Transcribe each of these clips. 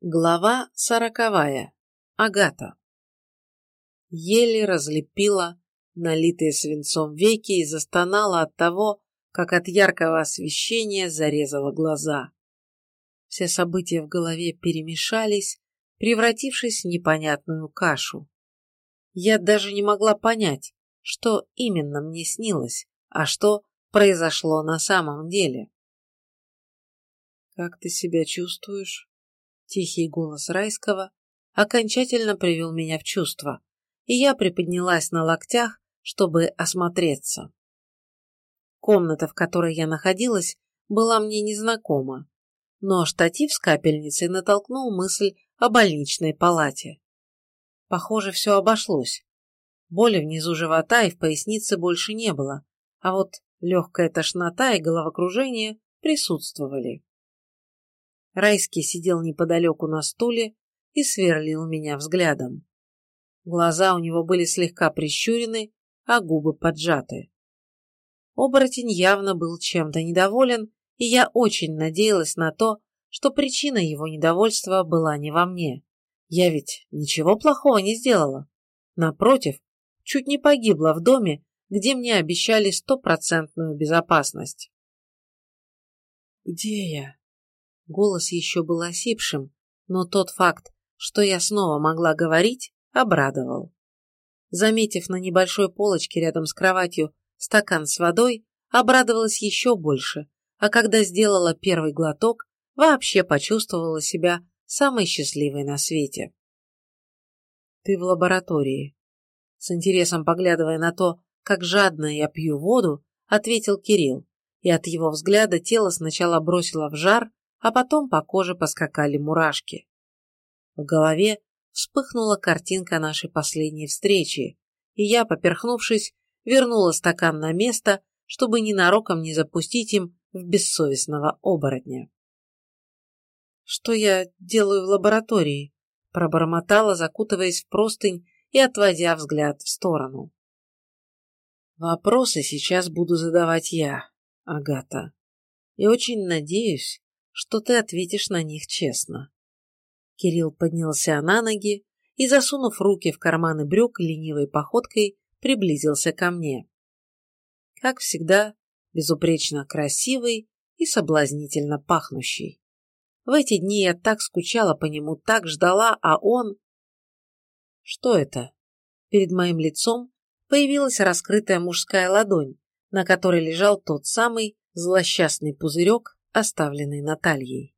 Глава сороковая. Агата. Еле разлепила налитые свинцом веки и застонала от того, как от яркого освещения зарезала глаза. Все события в голове перемешались, превратившись в непонятную кашу. Я даже не могла понять, что именно мне снилось, а что произошло на самом деле. «Как ты себя чувствуешь?» Тихий голос райского окончательно привел меня в чувство, и я приподнялась на локтях, чтобы осмотреться. Комната, в которой я находилась, была мне незнакома, но штатив с капельницей натолкнул мысль о больничной палате. Похоже, все обошлось. Боли внизу живота и в пояснице больше не было, а вот легкая тошнота и головокружение присутствовали. Райский сидел неподалеку на стуле и сверлил меня взглядом. Глаза у него были слегка прищурены, а губы поджаты. Оборотень явно был чем-то недоволен, и я очень надеялась на то, что причина его недовольства была не во мне. Я ведь ничего плохого не сделала. Напротив, чуть не погибла в доме, где мне обещали стопроцентную безопасность. «Где я?» Голос еще был осипшим, но тот факт, что я снова могла говорить, обрадовал. Заметив на небольшой полочке рядом с кроватью стакан с водой, обрадовалась еще больше, а когда сделала первый глоток, вообще почувствовала себя самой счастливой на свете. «Ты в лаборатории», — с интересом поглядывая на то, как жадно я пью воду, ответил Кирилл, и от его взгляда тело сначала бросило в жар, а потом по коже поскакали мурашки. В голове вспыхнула картинка нашей последней встречи, и я, поперхнувшись, вернула стакан на место, чтобы ненароком не запустить им в бессовестного оборотня. «Что я делаю в лаборатории?» пробормотала, закутываясь в простынь и отводя взгляд в сторону. «Вопросы сейчас буду задавать я, Агата, и очень надеюсь, что ты ответишь на них честно. Кирилл поднялся на ноги и, засунув руки в карманы брюк, ленивой походкой приблизился ко мне. Как всегда, безупречно красивый и соблазнительно пахнущий. В эти дни я так скучала по нему, так ждала, а он... Что это? Перед моим лицом появилась раскрытая мужская ладонь, на которой лежал тот самый злосчастный пузырек, оставленный Натальей.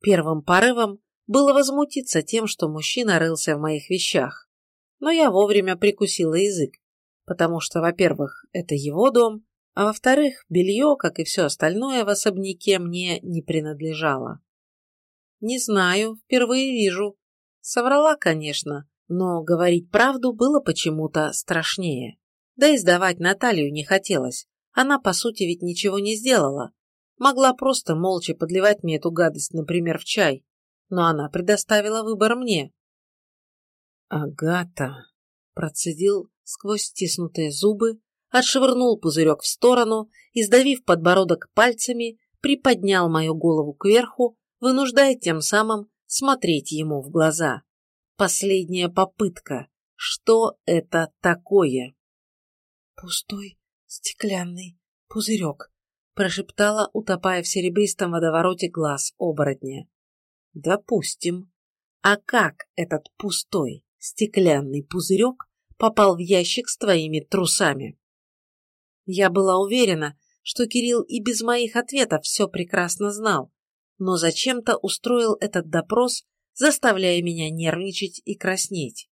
Первым порывом было возмутиться тем, что мужчина рылся в моих вещах, но я вовремя прикусила язык, потому что, во-первых, это его дом, а во-вторых, белье, как и все остальное в особняке, мне не принадлежало. Не знаю, впервые вижу. Соврала, конечно, но говорить правду было почему-то страшнее. Да и сдавать Наталью не хотелось. Она, по сути, ведь ничего не сделала, Могла просто молча подливать мне эту гадость, например, в чай, но она предоставила выбор мне. «Агата!» – процедил сквозь стиснутые зубы, отшвырнул пузырек в сторону и, сдавив подбородок пальцами, приподнял мою голову кверху, вынуждая тем самым смотреть ему в глаза. Последняя попытка. Что это такое? Пустой стеклянный пузырек, прошептала, утопая в серебристом водовороте глаз оборотня. Допустим. А как этот пустой стеклянный пузырек попал в ящик с твоими трусами? Я была уверена, что Кирилл и без моих ответов все прекрасно знал, но зачем-то устроил этот допрос, заставляя меня нервничать и краснеть.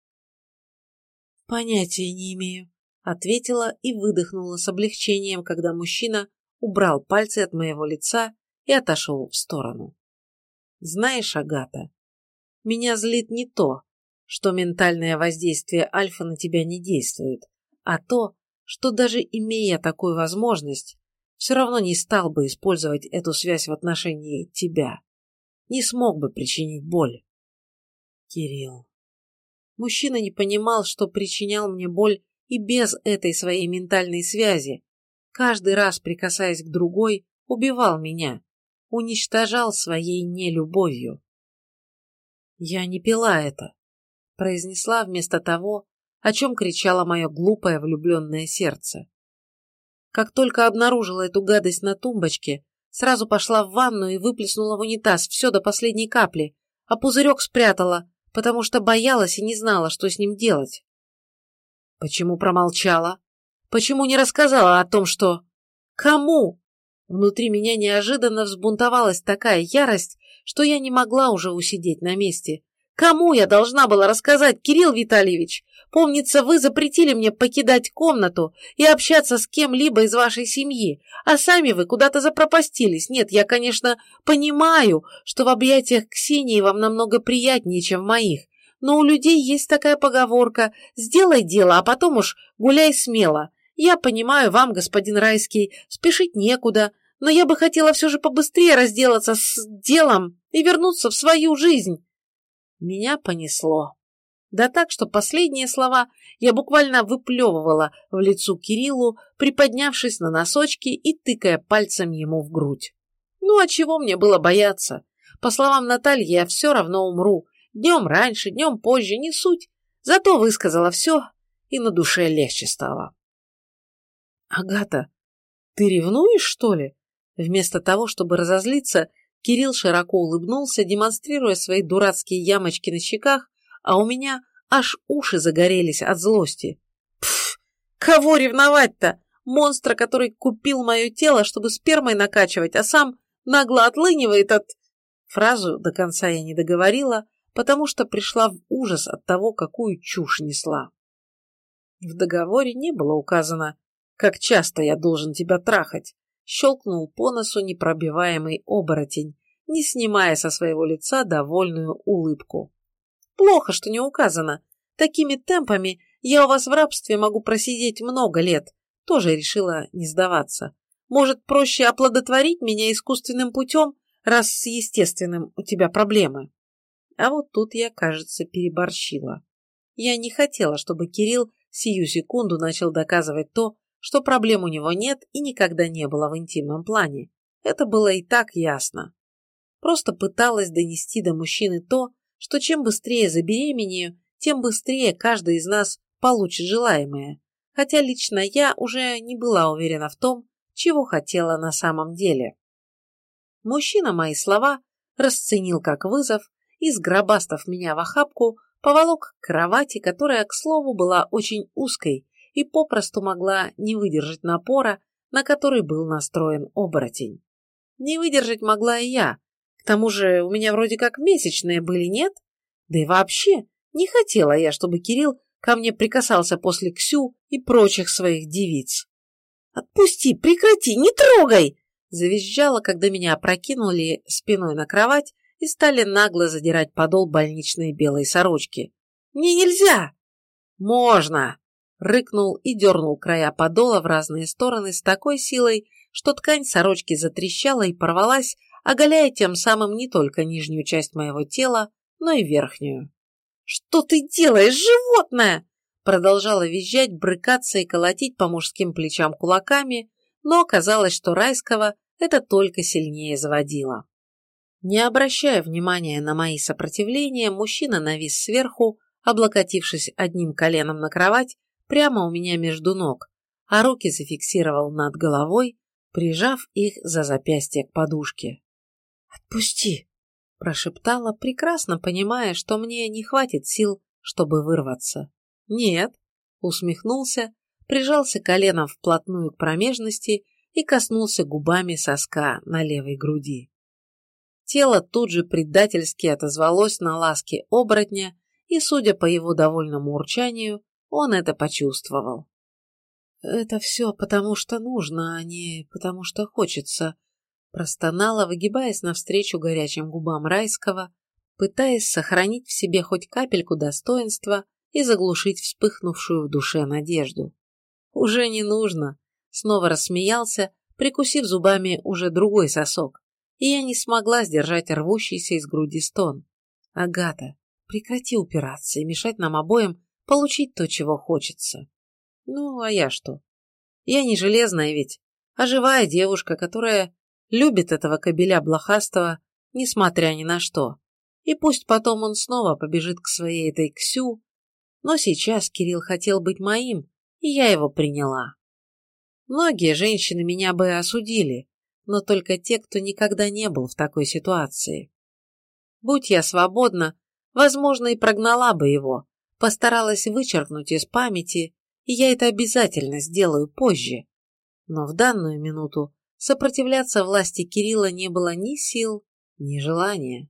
«Понятия не имею», — ответила и выдохнула с облегчением, когда мужчина убрал пальцы от моего лица и отошел в сторону. Знаешь, Агата, меня злит не то, что ментальное воздействие альфа на тебя не действует, а то, что даже имея такую возможность, все равно не стал бы использовать эту связь в отношении тебя. Не смог бы причинить боль. Кирилл. Мужчина не понимал, что причинял мне боль и без этой своей ментальной связи, каждый раз прикасаясь к другой, убивал меня, уничтожал своей нелюбовью. Я не пила это, произнесла вместо того, о чем кричало мое глупое влюбленное сердце. Как только обнаружила эту гадость на тумбочке, сразу пошла в ванну и выплеснула в унитаз все до последней капли, а пузырек спрятала, потому что боялась и не знала, что с ним делать. Почему промолчала? Почему не рассказала о том, что... Кому? Внутри меня неожиданно взбунтовалась такая ярость, что я не могла уже усидеть на месте. Кому я должна была рассказать, Кирилл Витальевич? Помнится, вы запретили мне покидать комнату и общаться с кем-либо из вашей семьи, а сами вы куда-то запропастились. Нет, я, конечно, понимаю, что в объятиях Ксении вам намного приятнее, чем в моих, но у людей есть такая поговорка «сделай дело, а потом уж гуляй смело». Я понимаю вам, господин Райский, спешить некуда, но я бы хотела все же побыстрее разделаться с делом и вернуться в свою жизнь. Меня понесло. Да так, что последние слова я буквально выплевывала в лицо Кириллу, приподнявшись на носочки и тыкая пальцем ему в грудь. Ну, а чего мне было бояться? По словам Натальи, я все равно умру. Днем раньше, днем позже, не суть. Зато высказала все, и на душе легче стало. «Агата, ты ревнуешь, что ли?» Вместо того, чтобы разозлиться, Кирилл широко улыбнулся, демонстрируя свои дурацкие ямочки на щеках, а у меня аж уши загорелись от злости. Пф, кого ревновать-то? Монстра, который купил мое тело, чтобы спермой накачивать, а сам нагло отлынивает от... Фразу до конца я не договорила, потому что пришла в ужас от того, какую чушь несла. В договоре не было указано, как часто я должен тебя трахать, щелкнул по носу непробиваемый оборотень, не снимая со своего лица довольную улыбку. Плохо, что не указано. Такими темпами я у вас в рабстве могу просидеть много лет. Тоже решила не сдаваться. Может, проще оплодотворить меня искусственным путем, раз с естественным у тебя проблемы? А вот тут я, кажется, переборщила. Я не хотела, чтобы Кирилл сию секунду начал доказывать то, что проблем у него нет и никогда не было в интимном плане. Это было и так ясно. Просто пыталась донести до мужчины то, что чем быстрее забеременею, тем быстрее каждый из нас получит желаемое, хотя лично я уже не была уверена в том, чего хотела на самом деле. Мужчина мои слова расценил как вызов и, сгробастав меня в охапку, поволок к кровати, которая, к слову, была очень узкой и попросту могла не выдержать напора, на который был настроен оборотень. Не выдержать могла и я, к тому же у меня вроде как месячные были, нет? Да и вообще, не хотела я, чтобы Кирилл ко мне прикасался после Ксю и прочих своих девиц. «Отпусти, прекрати, не трогай!» Завизжала, когда меня опрокинули спиной на кровать и стали нагло задирать подол больничной белой сорочки. «Мне нельзя!» «Можно!» Рыкнул и дернул края подола в разные стороны с такой силой, что ткань сорочки затрещала и порвалась, оголяя тем самым не только нижнюю часть моего тела, но и верхнюю. «Что ты делаешь, животное?» Продолжала визжать, брыкаться и колотить по мужским плечам кулаками, но оказалось, что райского это только сильнее заводило. Не обращая внимания на мои сопротивления, мужчина навис сверху, облокотившись одним коленом на кровать прямо у меня между ног, а руки зафиксировал над головой, прижав их за запястье к подушке. «Отпусти!» – прошептала, прекрасно понимая, что мне не хватит сил, чтобы вырваться. «Нет», – усмехнулся, прижался коленом вплотную к промежности и коснулся губами соска на левой груди. Тело тут же предательски отозвалось на ласки оборотня, и, судя по его довольному урчанию, он это почувствовал. «Это все потому, что нужно, а не потому, что хочется», Простонала, выгибаясь навстречу горячим губам райского, пытаясь сохранить в себе хоть капельку достоинства и заглушить вспыхнувшую в душе надежду. «Уже не нужно», — снова рассмеялся, прикусив зубами уже другой сосок, и я не смогла сдержать рвущийся из груди стон. «Агата, прекрати упираться и мешать нам обоим получить то, чего хочется». «Ну, а я что? Я не железная ведь, а живая девушка, которая любит этого кобеля блохастого, несмотря ни на что. и пусть потом он снова побежит к своей этой Ксю, но сейчас Кирилл хотел быть моим, и я его приняла. Многие женщины меня бы осудили, но только те, кто никогда не был в такой ситуации. Будь я свободна, возможно, и прогнала бы его, постаралась вычеркнуть из памяти, и я это обязательно сделаю позже. Но в данную минуту сопротивляться власти Кирилла не было ни сил, ни желания.